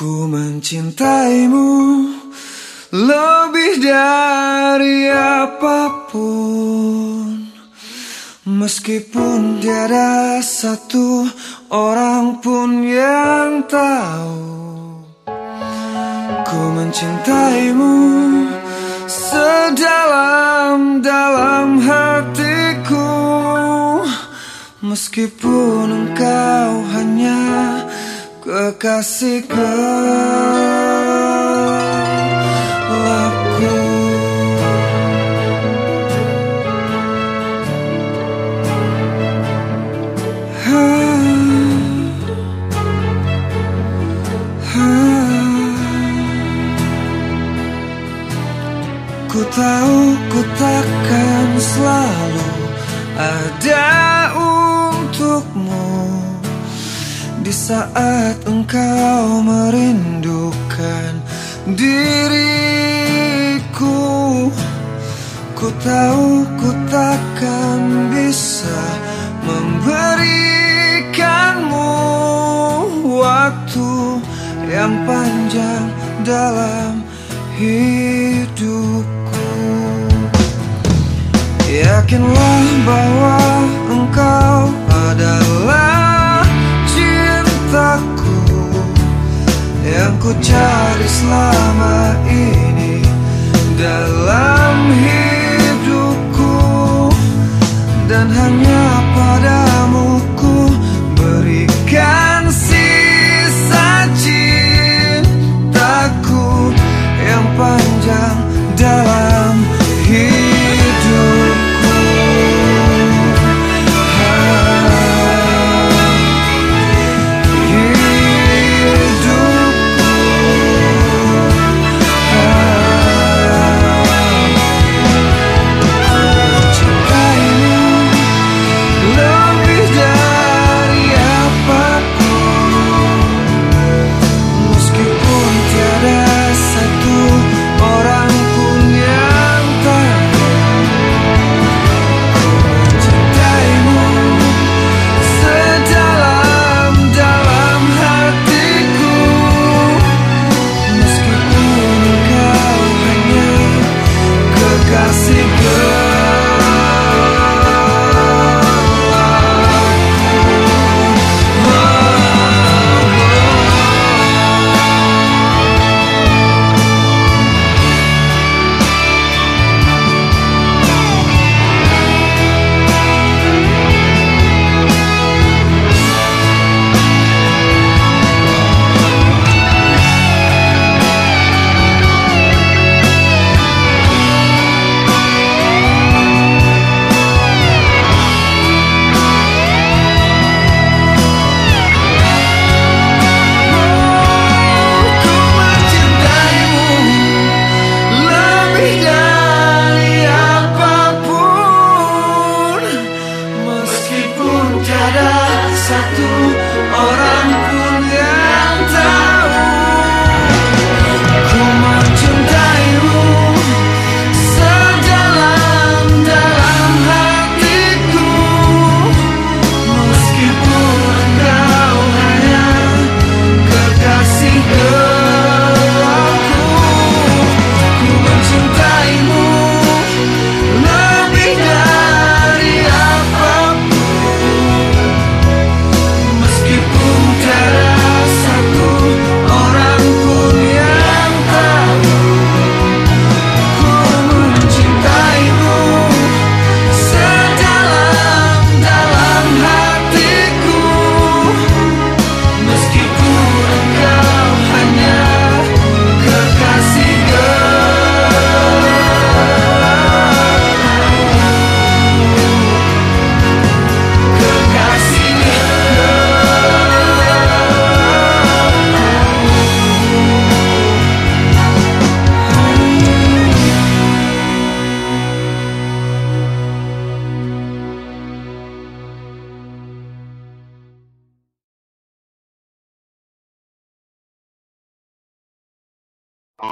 Ku mencintaimu lebih dari apa pun. Meskipun tiada satu orang pun yang tahu Ku mencintaimu sedalam-dalam hatiku. Meskipun engkau kekasih gelapku Ku tahu ku takkan selalu ada untukmu Di saat engkau merindukan diriku Ku tahu ku takkan bisa memberikanmu waktu yang panjang dalam hidupku. Yakinlah bahwa yang ku cari selama ini dalam hidupku. Dan hanya padamu ku berikan